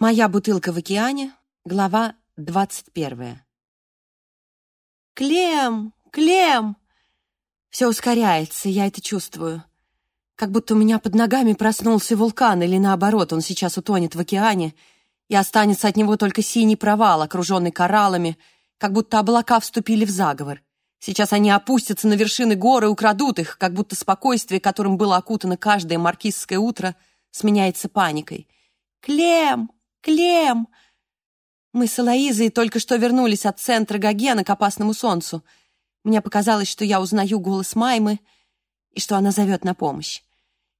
Моя бутылка в океане, глава двадцать первая. Клем, Клем! Все ускоряется, я это чувствую. Как будто у меня под ногами проснулся вулкан, или наоборот, он сейчас утонет в океане, и останется от него только синий провал, окруженный кораллами, как будто облака вступили в заговор. Сейчас они опустятся на вершины горы и украдут их, как будто спокойствие, которым было окутано каждое маркизское утро, сменяется паникой. «Клем! Клем!» Мы с Элоизой только что вернулись от центра Гогена к опасному солнцу. Мне показалось, что я узнаю голос Маймы и что она зовет на помощь.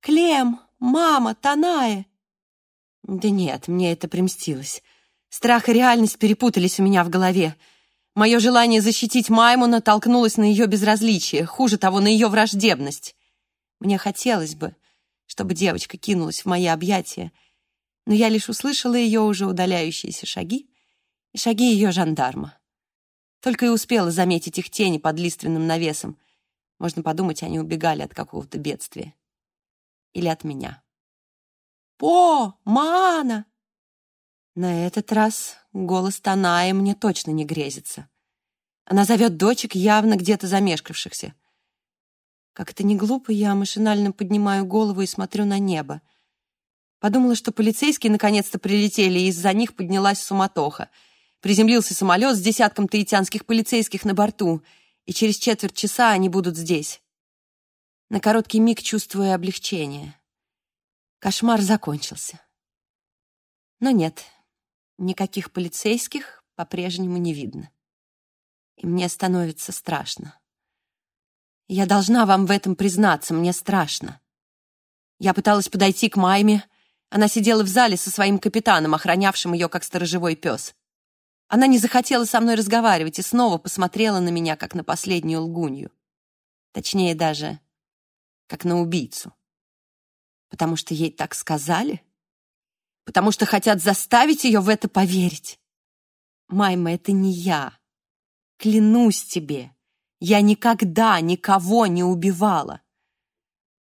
«Клем! Мама! Таная!» Да нет, мне это примстилось. Страх и реальность перепутались у меня в голове. Мое желание защитить Майму натолкнулось на ее безразличие, хуже того, на ее враждебность. Мне хотелось бы, чтобы девочка кинулась в мои объятия, но я лишь услышала ее уже удаляющиеся шаги и шаги ее жандарма. Только и успела заметить их тени под лиственным навесом. Можно подумать, они убегали от какого-то бедствия. Или от меня. «По! Мана!» На этот раз голос Танаи мне точно не грезится. Она зовет дочек, явно где-то замешкавшихся. Как это не глупо, я машинально поднимаю голову и смотрю на небо. Подумала, что полицейские наконец-то прилетели, и из-за них поднялась суматоха. Приземлился самолет с десятком таитянских полицейских на борту, и через четверть часа они будут здесь. На короткий миг чувствую облегчение. Кошмар закончился. Но нет, Никаких полицейских по-прежнему не видно. И мне становится страшно. Я должна вам в этом признаться, мне страшно. Я пыталась подойти к Майме. Она сидела в зале со своим капитаном, охранявшим ее как сторожевой пес. Она не захотела со мной разговаривать и снова посмотрела на меня, как на последнюю лгунью. Точнее, даже как на убийцу. Потому что ей так сказали? потому что хотят заставить ее в это поверить. Майма, это не я. Клянусь тебе, я никогда никого не убивала.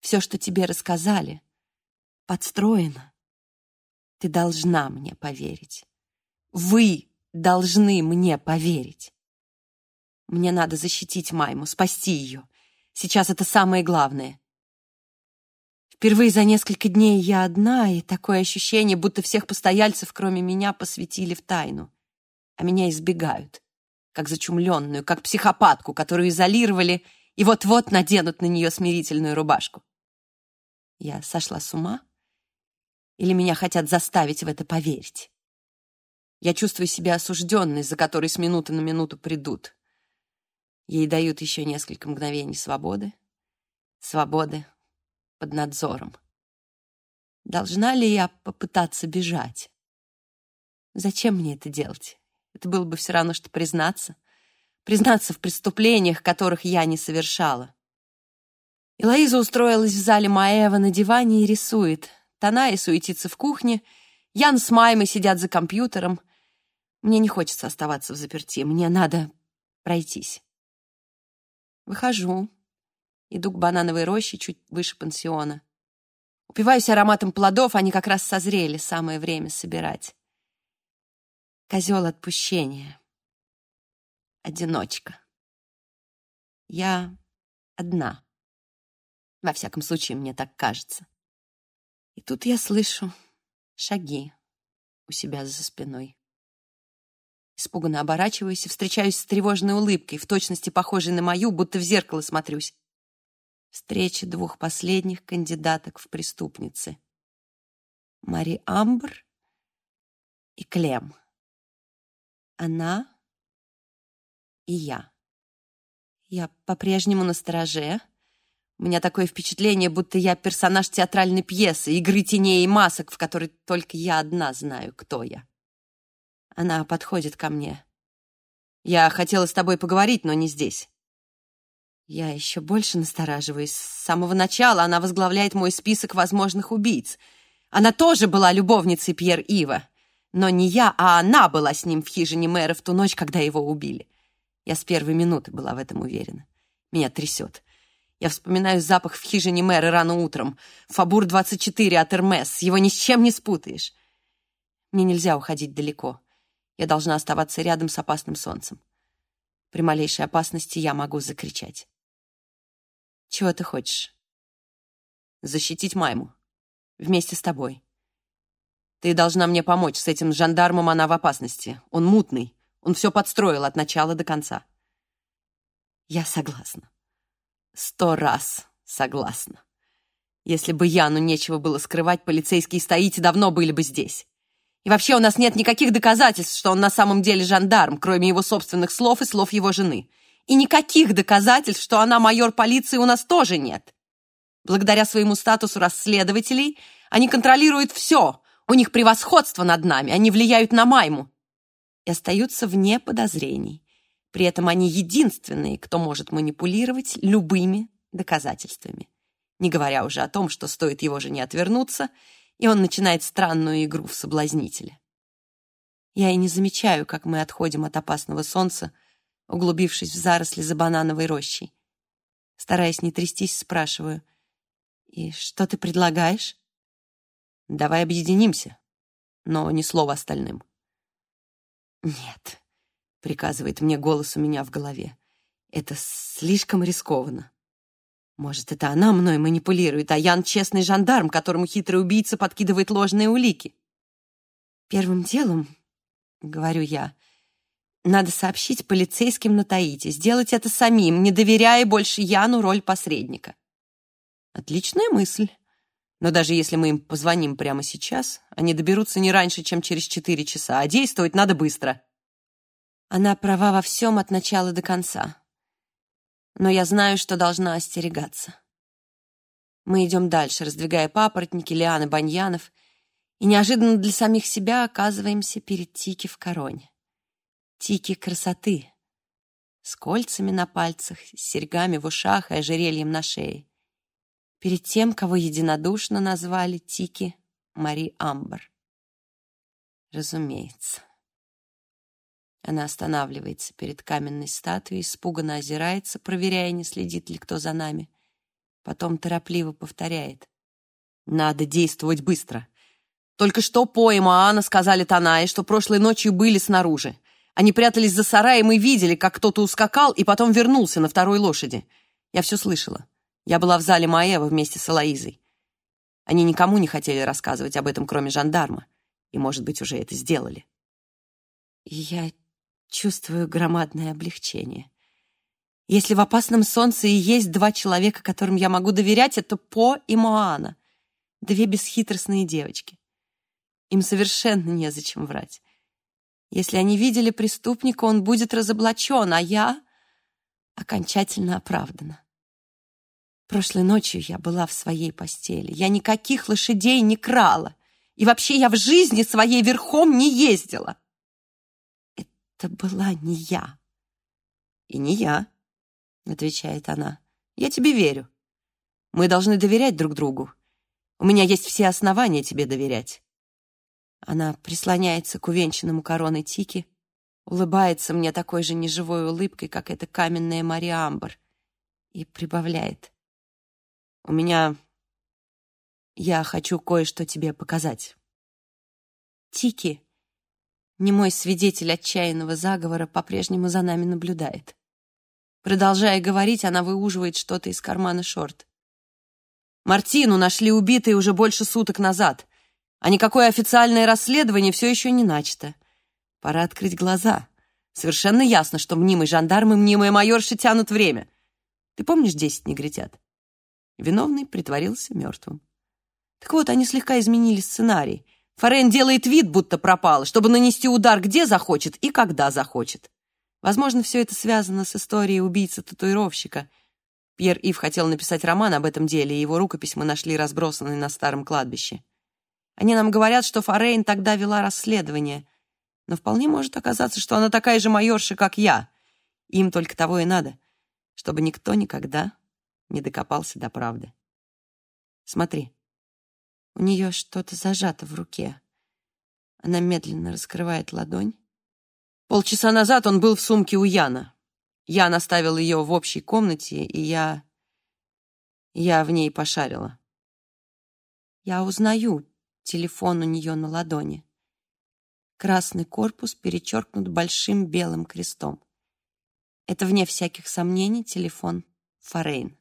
Все, что тебе рассказали, подстроено. Ты должна мне поверить. Вы должны мне поверить. Мне надо защитить Майму, спасти ее. Сейчас это самое главное. Впервые за несколько дней я одна, и такое ощущение, будто всех постояльцев, кроме меня, посвятили в тайну. А меня избегают, как зачумленную, как психопатку, которую изолировали и вот-вот наденут на нее смирительную рубашку. Я сошла с ума? Или меня хотят заставить в это поверить? Я чувствую себя осужденной, за которой с минуты на минуту придут. Ей дают еще несколько мгновений свободы. Свободы, под надзором. Должна ли я попытаться бежать? Зачем мне это делать? Это было бы все равно, что признаться. Признаться в преступлениях, которых я не совершала. Элоиза устроилась в зале Маева на диване и рисует. Таная суетится в кухне. Ян с Маймой сидят за компьютером. Мне не хочется оставаться в заперти. Мне надо пройтись. Выхожу, Иду к банановой роще чуть выше пансиона. Упиваюсь ароматом плодов, они как раз созрели, самое время собирать. Козел отпущения. Одиночка. Я одна. Во всяком случае, мне так кажется. И тут я слышу шаги у себя за спиной. Испуганно оборачиваюсь и встречаюсь с тревожной улыбкой, в точности похожей на мою, будто в зеркало смотрюсь встречи двух последних кандидаток в преступницы. Мари Амбр и Клем. Она и я. Я по-прежнему на стороже. У меня такое впечатление, будто я персонаж театральной пьесы, игры теней и масок, в которой только я одна знаю, кто я. Она подходит ко мне. Я хотела с тобой поговорить, но не здесь. Я еще больше настораживаюсь. С самого начала она возглавляет мой список возможных убийц. Она тоже была любовницей Пьер Ива. Но не я, а она была с ним в хижине мэра в ту ночь, когда его убили. Я с первой минуты была в этом уверена. Меня трясет. Я вспоминаю запах в хижине мэра рано утром. Фабур 24 от Эрмес. Его ни с чем не спутаешь. Мне нельзя уходить далеко. Я должна оставаться рядом с опасным солнцем. При малейшей опасности я могу закричать. Чего ты хочешь? Защитить Майму. Вместе с тобой. Ты должна мне помочь. С этим жандармом она в опасности. Он мутный. Он все подстроил от начала до конца. Я согласна. Сто раз согласна. Если бы Яну нечего было скрывать, полицейские стоите давно были бы здесь. И вообще у нас нет никаких доказательств, что он на самом деле жандарм, кроме его собственных слов и слов его жены. И никаких доказательств, что она майор полиции, у нас тоже нет. Благодаря своему статусу расследователей они контролируют все. У них превосходство над нами, они влияют на Майму. И остаются вне подозрений. При этом они единственные, кто может манипулировать любыми доказательствами. Не говоря уже о том, что стоит его жене отвернуться — и он начинает странную игру в соблазнителя. Я и не замечаю, как мы отходим от опасного солнца, углубившись в заросли за банановой рощей. Стараясь не трястись, спрашиваю, «И что ты предлагаешь?» «Давай объединимся, но ни слова остальным». «Нет», — приказывает мне голос у меня в голове, «это слишком рискованно. Может, это она мной манипулирует, а Ян — честный жандарм, которому хитрый убийца подкидывает ложные улики. Первым делом, — говорю я, — надо сообщить полицейским на Таити, сделать это самим, не доверяя больше Яну роль посредника. Отличная мысль. Но даже если мы им позвоним прямо сейчас, они доберутся не раньше, чем через четыре часа, а действовать надо быстро. Она права во всем от начала до конца но я знаю, что должна остерегаться. Мы идем дальше, раздвигая папоротники, лианы баньянов, и неожиданно для самих себя оказываемся перед Тики в короне. Тики красоты, с кольцами на пальцах, с серьгами в ушах и ожерельем на шее. Перед тем, кого единодушно назвали Тики Мари Амбер. Разумеется. Она останавливается перед каменной статуей, испуганно озирается, проверяя, не следит ли кто за нами. Потом торопливо повторяет. «Надо действовать быстро. Только что по и Моана сказали Танаи, что прошлой ночью были снаружи. Они прятались за сараем и видели, как кто-то ускакал и потом вернулся на второй лошади. Я все слышала. Я была в зале Маева вместе с Алаизой. Они никому не хотели рассказывать об этом, кроме жандарма. И, может быть, уже это сделали. я Чувствую громадное облегчение. Если в опасном солнце и есть два человека, которым я могу доверять, это По и Моана. Две бесхитростные девочки. Им совершенно незачем врать. Если они видели преступника, он будет разоблачен, а я окончательно оправдана. Прошлой ночью я была в своей постели. Я никаких лошадей не крала. И вообще я в жизни своей верхом не ездила это была не я. И не я, отвечает она. Я тебе верю. Мы должны доверять друг другу. У меня есть все основания тебе доверять. Она прислоняется к увенчанному короной Тики, улыбается мне такой же неживой улыбкой, как эта каменная Мария Амбр, и прибавляет. «У меня... Я хочу кое-что тебе показать». Тики Немой свидетель отчаянного заговора по-прежнему за нами наблюдает. Продолжая говорить, она выуживает что-то из кармана шорт. «Мартину нашли убитой уже больше суток назад, а никакое официальное расследование все еще не начато. Пора открыть глаза. Совершенно ясно, что мнимый жандарм и мнимая майорша тянут время. Ты помнишь десять негритят?» Виновный притворился мертвым. Так вот, они слегка изменили сценарий — Форен делает вид, будто пропал, чтобы нанести удар где захочет и когда захочет. Возможно, все это связано с историей убийцы-татуировщика. Пьер Ив хотел написать роман об этом деле, и его рукопись мы нашли разбросанной на старом кладбище. Они нам говорят, что Форейн тогда вела расследование, но вполне может оказаться, что она такая же майорша, как я. Им только того и надо, чтобы никто никогда не докопался до правды. Смотри. У нее что-то зажато в руке. Она медленно раскрывает ладонь. Полчаса назад он был в сумке у Яна. Ян оставил ее в общей комнате, и я... Я в ней пошарила. Я узнаю телефон у нее на ладони. Красный корпус перечеркнут большим белым крестом. Это, вне всяких сомнений, телефон Форейн.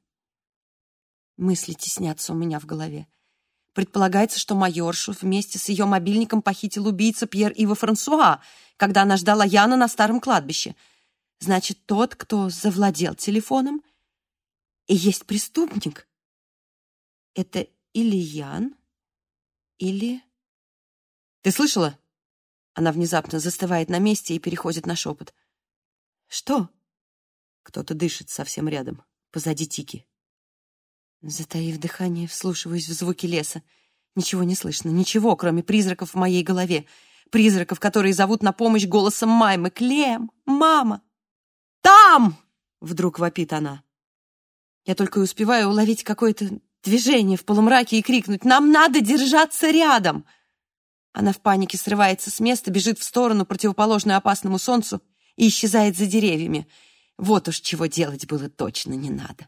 Мысли теснятся у меня в голове. Предполагается, что майоршу вместе с ее мобильником похитил убийца Пьер Ива Франсуа, когда она ждала Яна на старом кладбище. Значит, тот, кто завладел телефоном, и есть преступник. Это или Ян, или... Ты слышала? Она внезапно застывает на месте и переходит на шепот. Что? Кто-то дышит совсем рядом, позади Тики. Затаив дыхание, вслушиваюсь в звуки леса. Ничего не слышно, ничего, кроме призраков в моей голове. Призраков, которые зовут на помощь голосом Маймы. «Клем! Мама! Там!» Вдруг вопит она. Я только и успеваю уловить какое-то движение в полумраке и крикнуть «Нам надо держаться рядом!» Она в панике срывается с места, бежит в сторону, противоположную опасному солнцу, и исчезает за деревьями. Вот уж чего делать было точно не надо.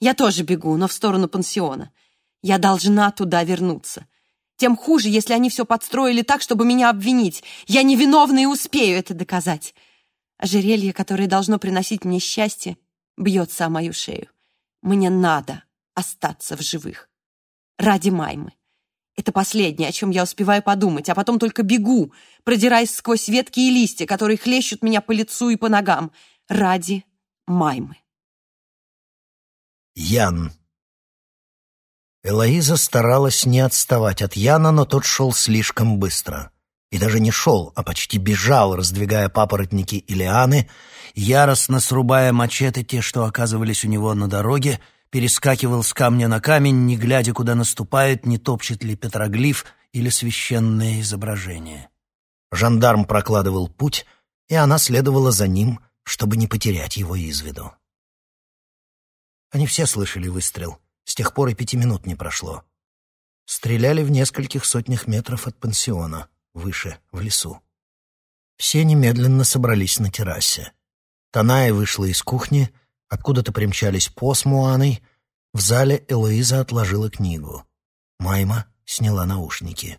Я тоже бегу, но в сторону пансиона. Я должна туда вернуться. Тем хуже, если они все подстроили так, чтобы меня обвинить. Я невиновна и успею это доказать. Ожерелье, которое должно приносить мне счастье, бьется о мою шею. Мне надо остаться в живых. Ради Маймы. Это последнее, о чем я успеваю подумать, а потом только бегу, продираясь сквозь ветки и листья, которые хлещут меня по лицу и по ногам. Ради Маймы. Ян. Элоиза старалась не отставать от Яна, но тот шел слишком быстро. И даже не шел, а почти бежал, раздвигая папоротники и лианы, яростно срубая мачете те, что оказывались у него на дороге, перескакивал с камня на камень, не глядя, куда наступает, не топчет ли петроглиф или священное изображение. Жандарм прокладывал путь, и она следовала за ним, чтобы не потерять его из виду. Они все слышали выстрел. С тех пор и пяти минут не прошло. Стреляли в нескольких сотнях метров от пансиона, выше, в лесу. Все немедленно собрались на террасе. Таная вышла из кухни, откуда-то примчались По с Муаной. В зале Элоиза отложила книгу. Майма сняла наушники.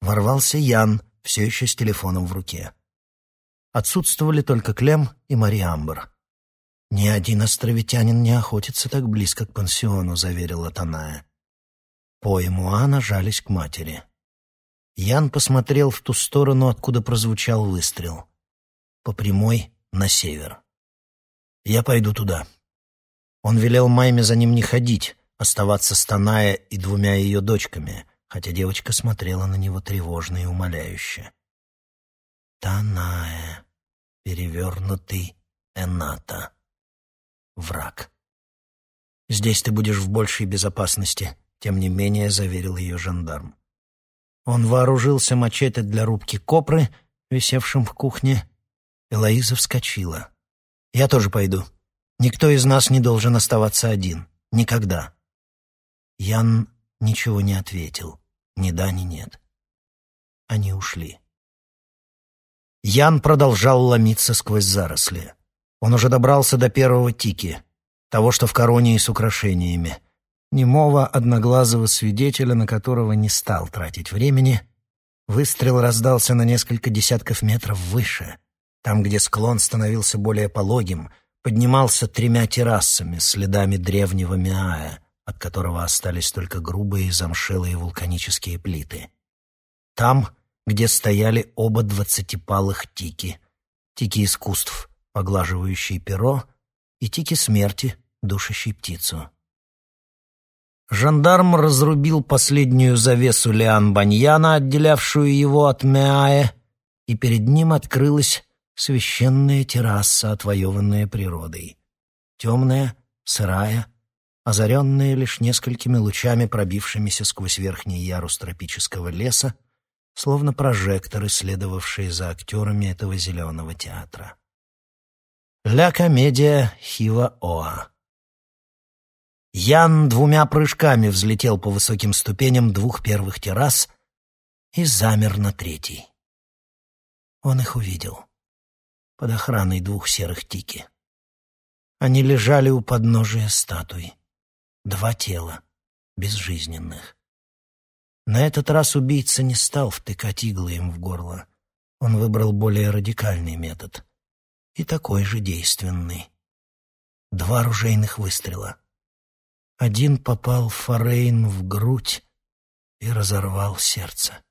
Ворвался Ян, все еще с телефоном в руке. Отсутствовали только Клем и Мари Амбер. «Ни один островитянин не охотится так близко к пансиону», — заверила Таная. По и Муана жались к матери. Ян посмотрел в ту сторону, откуда прозвучал выстрел. По прямой на север. «Я пойду туда». Он велел Майме за ним не ходить, оставаться с Таная и двумя ее дочками, хотя девочка смотрела на него тревожно и умоляюще. «Таная, перевернутый Эната» враг. «Здесь ты будешь в большей безопасности», — тем не менее заверил ее жандарм. Он вооружился мачете для рубки копры, висевшим в кухне. Элоиза вскочила. «Я тоже пойду. Никто из нас не должен оставаться один. Никогда». Ян ничего не ответил. Ни да, ни нет. Они ушли. Ян продолжал ломиться сквозь заросли. Он уже добрался до первого тики, того, что в короне и с украшениями. Немого, одноглазого свидетеля, на которого не стал тратить времени. Выстрел раздался на несколько десятков метров выше, там, где склон становился более пологим, поднимался тремя террасами, следами древнего Миая, от которого остались только грубые замшелые вулканические плиты. Там, где стояли оба двадцатипалых тики, тики искусств, поглаживающий перо, и тики смерти, душащий птицу. Жандарм разрубил последнюю завесу лиан баньяна, отделявшую его от Меае, и перед ним открылась священная терраса, отвоеванная природой. Темная, сырая, озаренная лишь несколькими лучами, пробившимися сквозь верхний ярус тропического леса, словно прожекторы, следовавшие за актерами этого зеленого театра. «Ля комедия Хива Оа». Ян двумя прыжками взлетел по высоким ступеням двух первых террас и замер на третий. Он их увидел под охраной двух серых тики. Они лежали у подножия статуи. Два тела, безжизненных. На этот раз убийца не стал втыкать иглы им в горло. Он выбрал более радикальный метод. И такой же действенный. Два ружейных выстрела. Один попал Форейн в грудь и разорвал сердце.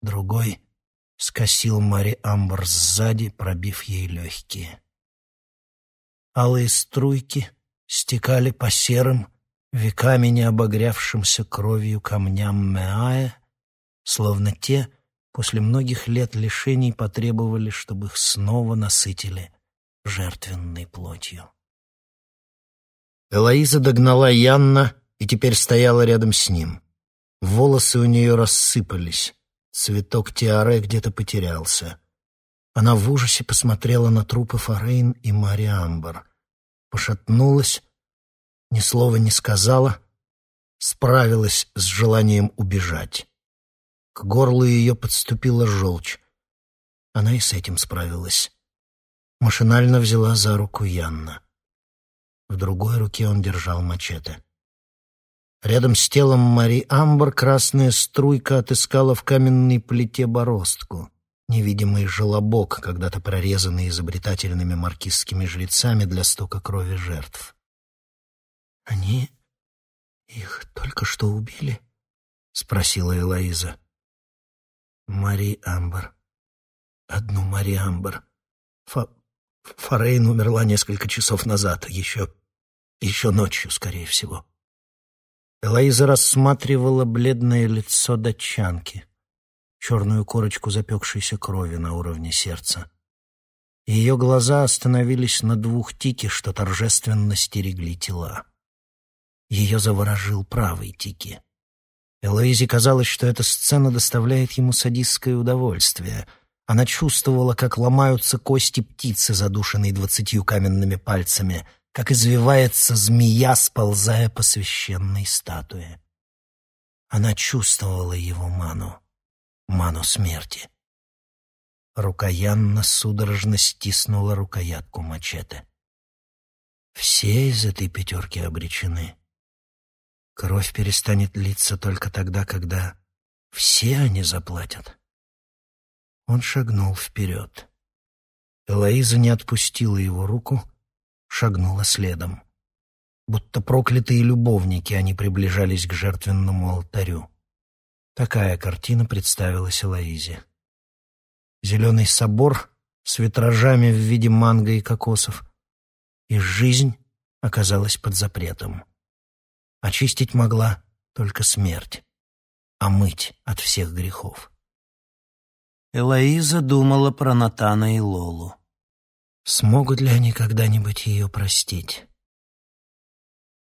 Другой скосил Мари Амбр сзади, пробив ей легкие. Алые струйки стекали по серым, веками не обогрявшимся кровью камням Меая, словно те после многих лет лишений потребовали, чтобы их снова насытили жертвенной плотью. Элоиза догнала Янна и теперь стояла рядом с ним. Волосы у нее рассыпались, цветок тиаре где-то потерялся. Она в ужасе посмотрела на трупы Форейн и Мари Амбар, пошатнулась, ни слова не сказала, справилась с желанием убежать. К горлу ее подступила желчь. Она и с этим справилась. Машинально взяла за руку Янна. В другой руке он держал мачете. Рядом с телом Мари Амбар красная струйка отыскала в каменной плите бороздку, невидимый желобок, когда-то прорезанный изобретательными маркизскими жрецами для стока крови жертв. «Они их только что убили?» — спросила Элоиза. Мари Амбар. Одну Мари Амбар. Фа... Форейн умерла несколько часов назад, еще... еще ночью, скорее всего. Элоиза рассматривала бледное лицо датчанки, черную корочку запекшейся крови на уровне сердца. Ее глаза остановились на двух тике, что торжественно стерегли тела. Ее заворожил правый тики. Элоизе казалось, что эта сцена доставляет ему садистское удовольствие. Она чувствовала, как ломаются кости птицы, задушенной двадцатью каменными пальцами, как извивается змея, сползая по священной статуе. Она чувствовала его ману, ману смерти. Рука Янна судорожно стиснула рукоятку мачете. Все из этой пятерки обречены. Кровь перестанет литься только тогда, когда все они заплатят. Он шагнул вперед. Элоиза не отпустила его руку, шагнула следом. Будто проклятые любовники они приближались к жертвенному алтарю. Такая картина представилась Элоизе. Зеленый собор с витражами в виде манго и кокосов. И жизнь оказалась под запретом. Очистить могла только смерть, а мыть от всех грехов. Элоиза думала про Натана и Лолу. Смогут ли они когда-нибудь ее простить?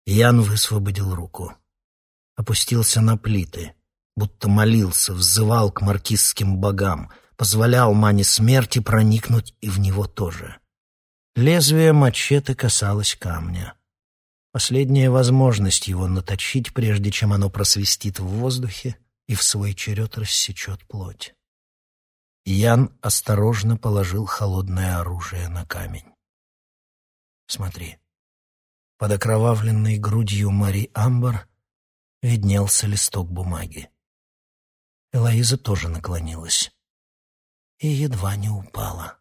Ян высвободил руку. Опустился на плиты, будто молился, взывал к маркизским богам, позволял мане смерти проникнуть и в него тоже. Лезвие мачете касалось камня. Последняя возможность его наточить, прежде чем оно просвистит в воздухе и в свой черед рассечет плоть. Ян осторожно положил холодное оружие на камень. «Смотри». Под окровавленной грудью Мари Амбар виднелся листок бумаги. Элоиза тоже наклонилась и едва не упала.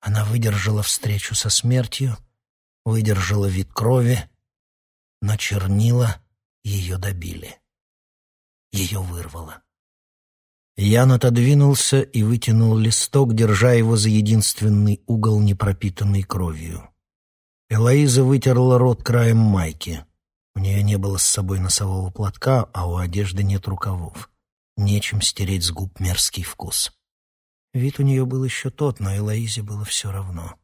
Она выдержала встречу со смертью — выдержала вид крови, но чернила ее добили. Ее вырвало. Ян отодвинулся и вытянул листок, держа его за единственный угол, не пропитанный кровью. Элоиза вытерла рот краем майки. У нее не было с собой носового платка, а у одежды нет рукавов. Нечем стереть с губ мерзкий вкус. Вид у нее был еще тот, но Элоизе было все равно.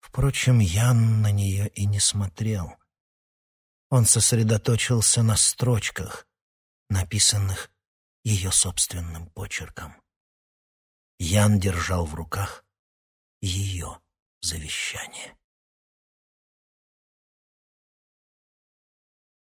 Впрочем, Ян на нее и не смотрел. Он сосредоточился на строчках, написанных ее собственным почерком. Ян держал в руках ее завещание.